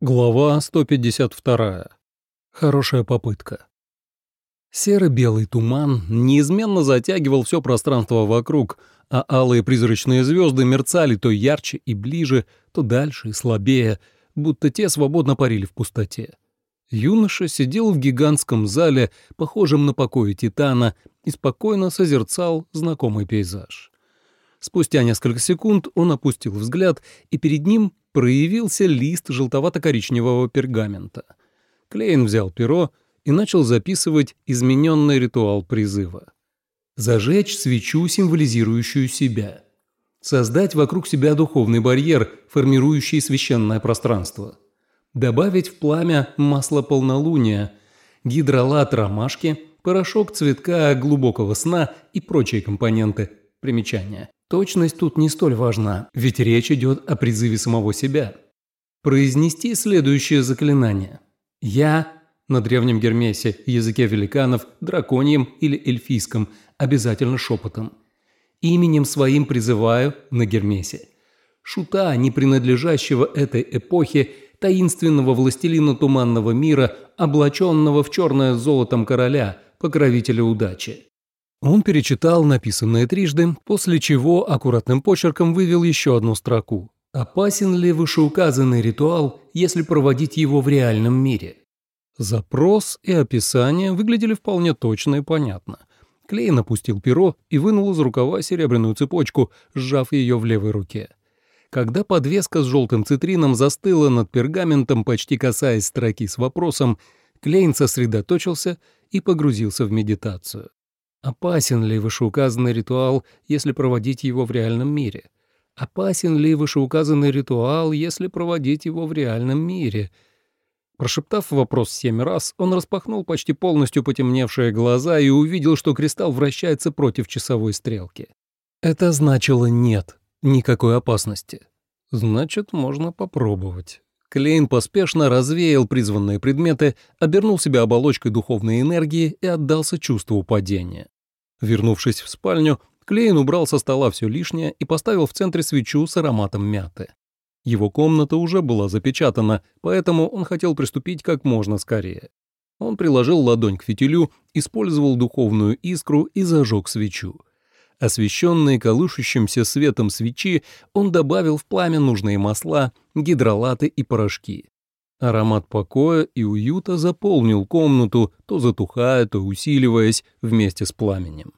Глава 152. Хорошая попытка. Серо-белый туман неизменно затягивал все пространство вокруг, а алые призрачные звезды мерцали то ярче и ближе, то дальше и слабее, будто те свободно парили в пустоте. Юноша сидел в гигантском зале, похожем на покои Титана, и спокойно созерцал знакомый пейзаж. Спустя несколько секунд он опустил взгляд, и перед ним проявился лист желтовато-коричневого пергамента. Клейн взял перо и начал записывать измененный ритуал призыва. Зажечь свечу, символизирующую себя. Создать вокруг себя духовный барьер, формирующий священное пространство. Добавить в пламя масло полнолуния, гидролат ромашки, порошок цветка глубокого сна и прочие компоненты. Примечания. Точность тут не столь важна, ведь речь идет о призыве самого себя. Произнести следующее заклинание. «Я» на древнем гермесе, языке великанов, драконьем или эльфийском, обязательно шепотом. Именем своим призываю на гермесе. Шута, не принадлежащего этой эпохе, таинственного властелина туманного мира, облаченного в черное золотом короля, покровителя удачи. Он перечитал написанное трижды, после чего аккуратным почерком вывел еще одну строку. «Опасен ли вышеуказанный ритуал, если проводить его в реальном мире?» Запрос и описание выглядели вполне точно и понятно. Клейн опустил перо и вынул из рукава серебряную цепочку, сжав ее в левой руке. Когда подвеска с желтым цитрином застыла над пергаментом, почти касаясь строки с вопросом, Клейн сосредоточился и погрузился в медитацию. Опасен ли вышеуказанный ритуал, если проводить его в реальном мире? Опасен ли вышеуказанный ритуал, если проводить его в реальном мире? Прошептав вопрос семь раз, он распахнул почти полностью потемневшие глаза и увидел, что кристалл вращается против часовой стрелки. Это значило нет, никакой опасности. Значит, можно попробовать. Клейн поспешно развеял призванные предметы, обернул себя оболочкой духовной энергии и отдался чувству падения. Вернувшись в спальню, Клейн убрал со стола все лишнее и поставил в центре свечу с ароматом мяты. Его комната уже была запечатана, поэтому он хотел приступить как можно скорее. Он приложил ладонь к фитилю, использовал духовную искру и зажег свечу. Освещенный колышущимся светом свечи, он добавил в пламя нужные масла, гидролаты и порошки. Аромат покоя и уюта заполнил комнату, то затухая, то усиливаясь вместе с пламенем.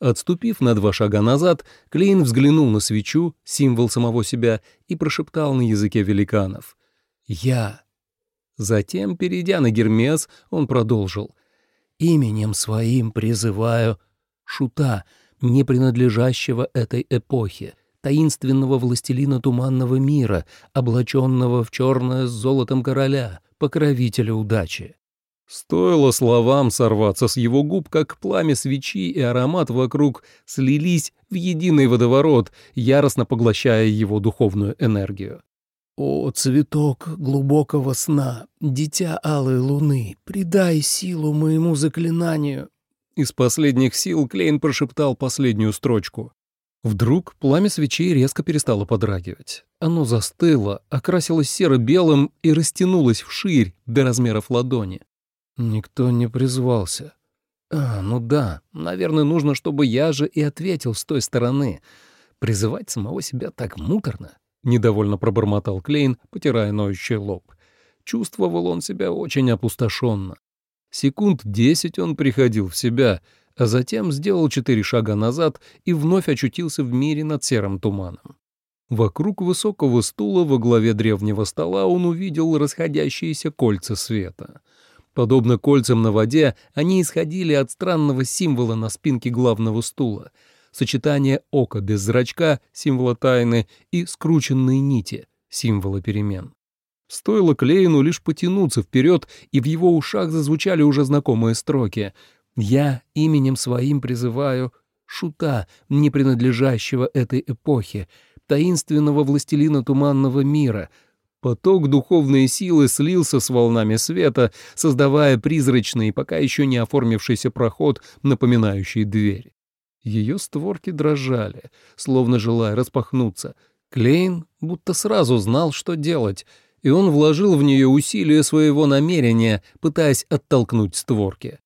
Отступив на два шага назад, Клейн взглянул на свечу, символ самого себя, и прошептал на языке великанов. «Я». Затем, перейдя на Гермес, он продолжил. «Именем своим призываю Шута, не принадлежащего этой эпохе, таинственного властелина туманного мира, облаченного в черное с золотом короля, покровителя удачи. Стоило словам сорваться с его губ, как пламя свечи и аромат вокруг слились в единый водоворот, яростно поглощая его духовную энергию. «О, цветок глубокого сна, дитя алой луны, придай силу моему заклинанию!» Из последних сил Клейн прошептал последнюю строчку. Вдруг пламя свечей резко перестало подрагивать. Оно застыло, окрасилось серо-белым и растянулось вширь до размеров ладони. Никто не призвался. А, ну да, наверное, нужно, чтобы я же и ответил с той стороны. Призывать самого себя так муторно. Недовольно пробормотал Клейн, потирая ноющий лоб. Чувствовал он себя очень опустошенно. Секунд десять он приходил в себя, а затем сделал четыре шага назад и вновь очутился в мире над серым туманом. Вокруг высокого стула во главе древнего стола он увидел расходящиеся кольца света. Подобно кольцам на воде, они исходили от странного символа на спинке главного стула, сочетание ока без зрачка, символа тайны, и скрученные нити, символа перемен. Стоило Клейну лишь потянуться вперед, и в его ушах зазвучали уже знакомые строки. «Я именем своим призываю шута, не принадлежащего этой эпохе, таинственного властелина туманного мира». Поток духовной силы слился с волнами света, создавая призрачный, пока еще не оформившийся проход, напоминающий дверь. Ее створки дрожали, словно желая распахнуться. Клейн будто сразу знал, что делать — и он вложил в нее усилия своего намерения, пытаясь оттолкнуть створки.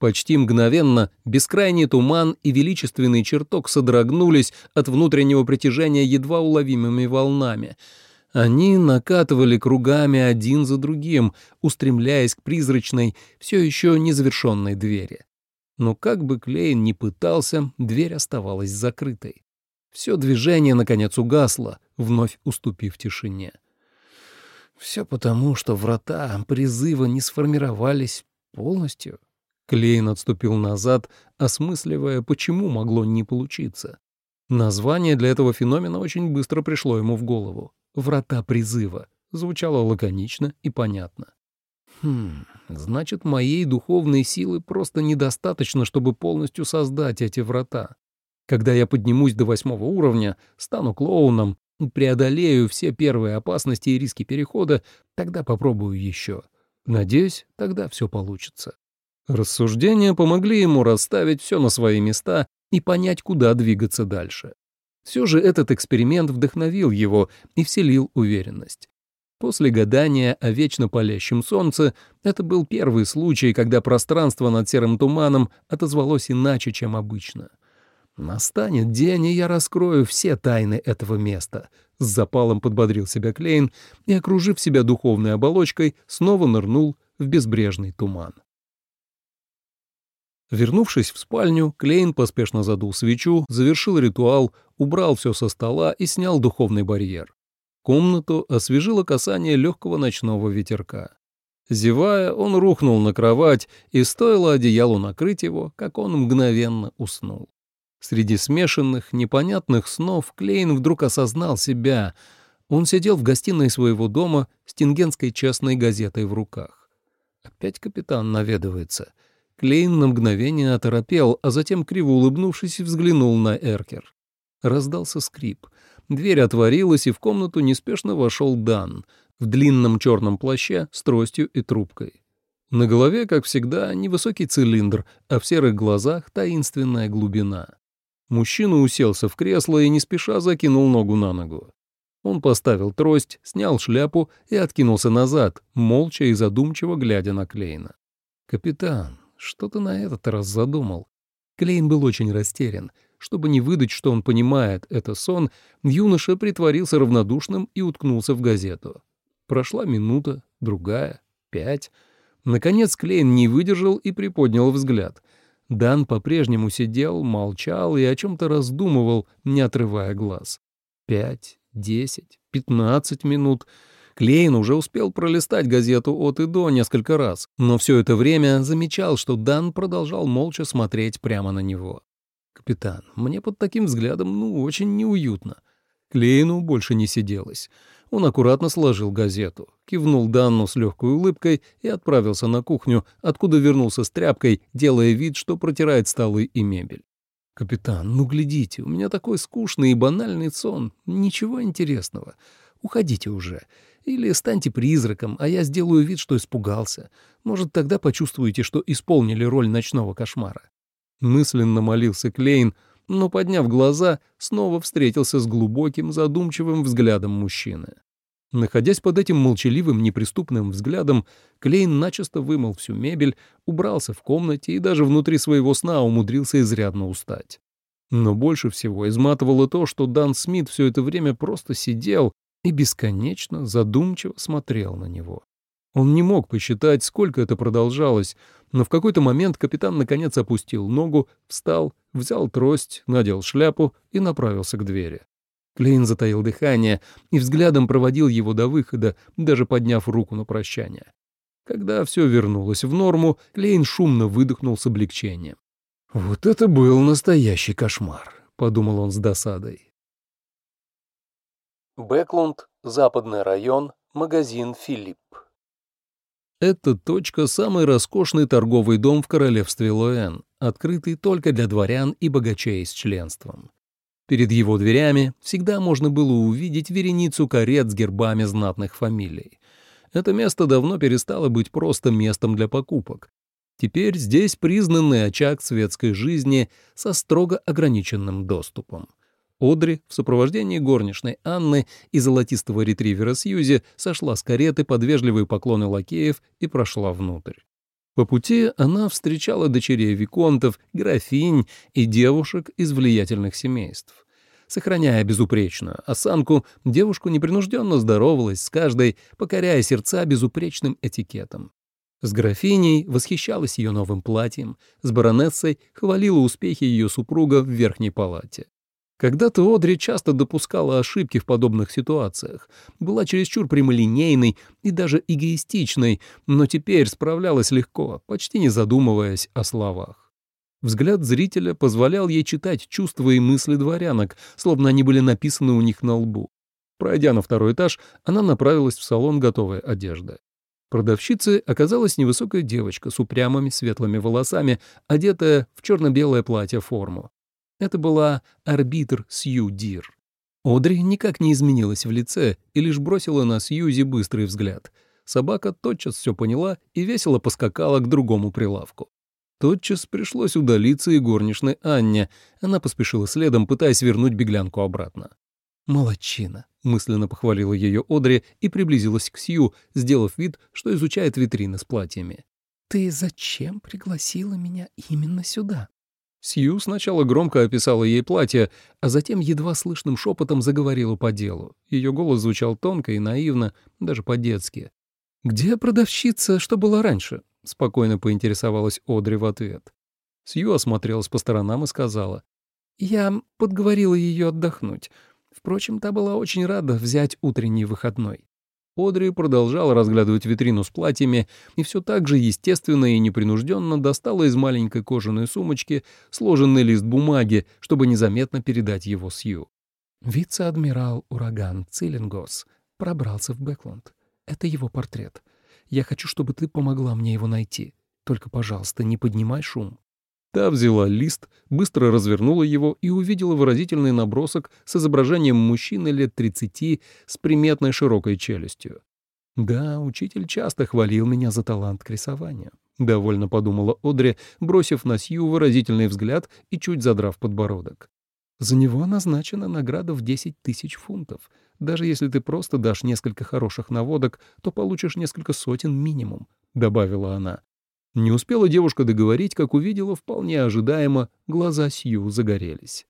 Почти мгновенно бескрайний туман и величественный чертог содрогнулись от внутреннего притяжения едва уловимыми волнами. Они накатывали кругами один за другим, устремляясь к призрачной, все еще незавершенной двери. Но как бы Клейн ни пытался, дверь оставалась закрытой. Все движение, наконец, угасло, вновь уступив тишине. Все потому, что врата призыва не сформировались полностью. Клейн отступил назад, осмысливая, почему могло не получиться. Название для этого феномена очень быстро пришло ему в голову. «Врата призыва» звучало лаконично и понятно. Хм, значит, моей духовной силы просто недостаточно, чтобы полностью создать эти врата. Когда я поднимусь до восьмого уровня, стану клоуном, преодолею все первые опасности и риски перехода, тогда попробую еще. Надеюсь, тогда все получится. Рассуждения помогли ему расставить все на свои места и понять, куда двигаться дальше. Все же этот эксперимент вдохновил его и вселил уверенность. После гадания о вечно палящем солнце это был первый случай, когда пространство над серым туманом отозвалось иначе, чем обычно. «Настанет день, и я раскрою все тайны этого места», — с запалом подбодрил себя Клейн и, окружив себя духовной оболочкой, снова нырнул в безбрежный туман. Вернувшись в спальню, Клейн поспешно задул свечу, завершил ритуал, убрал все со стола и снял духовный барьер. Комнату освежило касание легкого ночного ветерка. Зевая, он рухнул на кровать, и стоило одеялу накрыть его, как он мгновенно уснул. Среди смешанных, непонятных снов Клейн вдруг осознал себя. Он сидел в гостиной своего дома с Тингенской частной газетой в руках. Опять капитан наведывается. Клейн на мгновение оторопел, а затем, криво улыбнувшись, взглянул на Эркер. Раздался скрип. Дверь отворилась, и в комнату неспешно вошел Дан в длинном черном плаще с тростью и трубкой. На голове, как всегда, невысокий цилиндр, а в серых глазах таинственная глубина. Мужчина уселся в кресло и не спеша закинул ногу на ногу. Он поставил трость, снял шляпу и откинулся назад, молча и задумчиво глядя на Клейна. «Капитан, что ты на этот раз задумал? Клейн был очень растерян. Чтобы не выдать, что он понимает это сон, юноша притворился равнодушным и уткнулся в газету. Прошла минута, другая, пять. Наконец Клейн не выдержал и приподнял взгляд. Дан по-прежнему сидел, молчал и о чем-то раздумывал, не отрывая глаз. Пять, десять, пятнадцать минут — Клейн уже успел пролистать газету от и до несколько раз, но все это время замечал, что Дан продолжал молча смотреть прямо на него. «Капитан, мне под таким взглядом, ну, очень неуютно». Клейну больше не сиделось. Он аккуратно сложил газету, кивнул Данну с легкой улыбкой и отправился на кухню, откуда вернулся с тряпкой, делая вид, что протирает столы и мебель. «Капитан, ну глядите, у меня такой скучный и банальный сон. Ничего интересного. Уходите уже. Или станьте призраком, а я сделаю вид, что испугался. Может, тогда почувствуете, что исполнили роль ночного кошмара». Мысленно молился Клейн, но, подняв глаза, снова встретился с глубоким, задумчивым взглядом мужчины. Находясь под этим молчаливым, неприступным взглядом, Клейн начисто вымыл всю мебель, убрался в комнате и даже внутри своего сна умудрился изрядно устать. Но больше всего изматывало то, что Дан Смит все это время просто сидел и бесконечно задумчиво смотрел на него. Он не мог посчитать, сколько это продолжалось, но в какой-то момент капитан наконец опустил ногу, встал, взял трость, надел шляпу и направился к двери. Клейн затаил дыхание и взглядом проводил его до выхода, даже подняв руку на прощание. Когда все вернулось в норму, Клейн шумно выдохнул с облегчением. «Вот это был настоящий кошмар», — подумал он с досадой. Бэклунд, Западный район, магазин «Филипп». Эта точка – самый роскошный торговый дом в королевстве Лоэн, открытый только для дворян и богачей с членством. Перед его дверями всегда можно было увидеть вереницу карет с гербами знатных фамилий. Это место давно перестало быть просто местом для покупок. Теперь здесь признанный очаг светской жизни со строго ограниченным доступом. Одри в сопровождении горничной Анны и золотистого ретривера Сьюзи сошла с кареты под вежливые поклоны лакеев и прошла внутрь. По пути она встречала дочерей виконтов, графинь и девушек из влиятельных семейств. Сохраняя безупречную осанку, девушку непринужденно здоровалась с каждой, покоряя сердца безупречным этикетом. С графиней восхищалась ее новым платьем, с баронессой хвалила успехи ее супруга в верхней палате. Когда-то Одри часто допускала ошибки в подобных ситуациях, была чересчур прямолинейной и даже эгоистичной, но теперь справлялась легко, почти не задумываясь о словах. Взгляд зрителя позволял ей читать чувства и мысли дворянок, словно они были написаны у них на лбу. Пройдя на второй этаж, она направилась в салон готовой одежды. Продавщицей оказалась невысокая девочка с упрямыми светлыми волосами, одетая в черно-белое платье-форму. Это была арбитр Сью Дир. Одри никак не изменилась в лице и лишь бросила на Сьюзи быстрый взгляд. Собака тотчас все поняла и весело поскакала к другому прилавку. Тотчас пришлось удалиться и горничной Анне. Она поспешила следом, пытаясь вернуть беглянку обратно. «Молодчина», — мысленно похвалила ее Одри и приблизилась к Сью, сделав вид, что изучает витрины с платьями. «Ты зачем пригласила меня именно сюда?» Сью сначала громко описала ей платье, а затем едва слышным шепотом заговорила по делу. Ее голос звучал тонко и наивно, даже по-детски. «Где продавщица, что была раньше?» — спокойно поинтересовалась Одри в ответ. Сью осмотрелась по сторонам и сказала. «Я подговорила ее отдохнуть. Впрочем, та была очень рада взять утренний выходной. Одри продолжала разглядывать витрину с платьями и все так же естественно и непринужденно достала из маленькой кожаной сумочки сложенный лист бумаги, чтобы незаметно передать его Сью. «Вице-адмирал Ураган Циллингос пробрался в Бэкленд. Это его портрет. Я хочу, чтобы ты помогла мне его найти. Только, пожалуйста, не поднимай шум». Та взяла лист, быстро развернула его и увидела выразительный набросок с изображением мужчины лет 30 с приметной широкой челюстью. «Да, учитель часто хвалил меня за талант к рисованию», — довольно подумала Одри, бросив на Сью выразительный взгляд и чуть задрав подбородок. «За него назначена награда в 10 тысяч фунтов. Даже если ты просто дашь несколько хороших наводок, то получишь несколько сотен минимум», — добавила она. Не успела девушка договорить, как увидела вполне ожидаемо, глаза Сью загорелись.